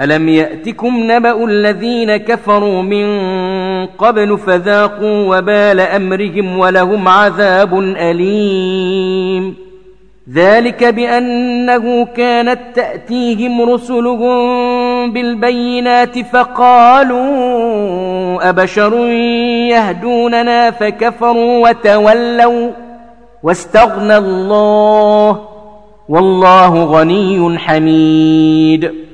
ألم يأتكم نبأ الذين كفروا من قبل فذاقوا وبال أمرهم ولهم عذاب أليم ذلك بأنه كانت تأتيهم رسلهم بالبينات فقالوا أبشر يهدوننا فكفروا وتولوا واستغنى الله والله غني حميد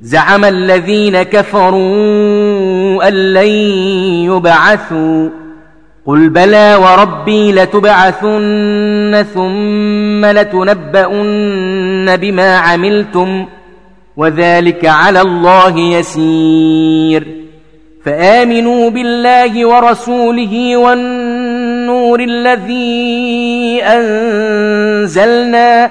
زعم الذين كفروا أن لن يبعثوا. قل بلى وربي لتبعثن ثم لتنبؤن بما عملتم وذلك على الله يسير. فآمنوا بالله ورسوله والنور الذي أنزلنا